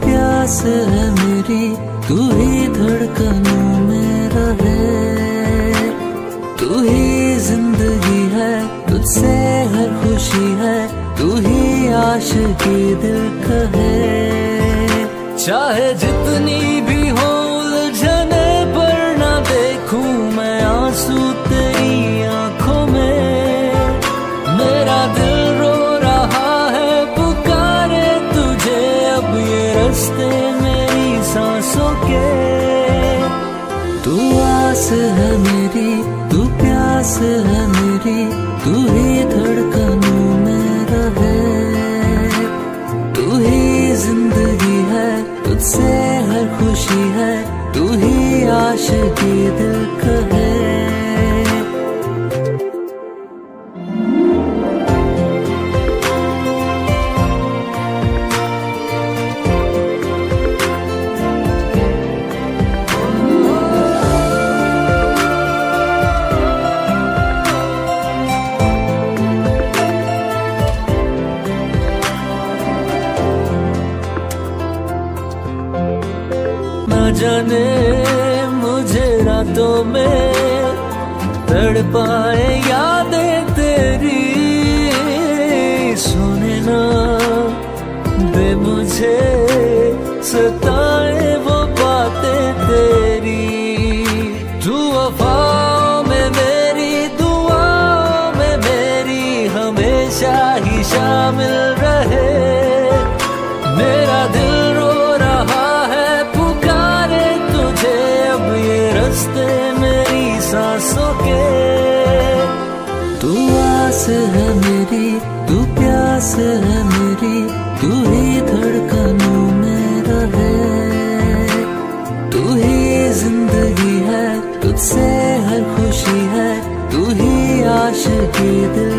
प्यास है मेरी, तू ही धड़कनों में रहे। तू ही ज़िंदगी है, तुझसे हर खुशी है, तू ही आशिकी दिल कहे। चाहे जितनी भी हो, उलझने पर ना देखूँ मैं आँसू तू आस है मेरी, तू प्यास है मेरी, तू ही धड़कनों में रहे। तू ही ज़िंदगी है, तुझसे हर खुशी है, तू ही आशिकी दिल जाने मुझे रातों में तड़ पाए यादें तेरी। सुने ना दे मुझे सताए वो बातें तेरी। तू वफाओं में मेरी, दुआओं में मेरी, हमेशा ही शामिल। मेरी, तू प्यास है मेरी तू ही धड़कनों में रहे। तू ही ज़िंदगी है, तुझसे हर खुशी है, तू ही आशिकी दिल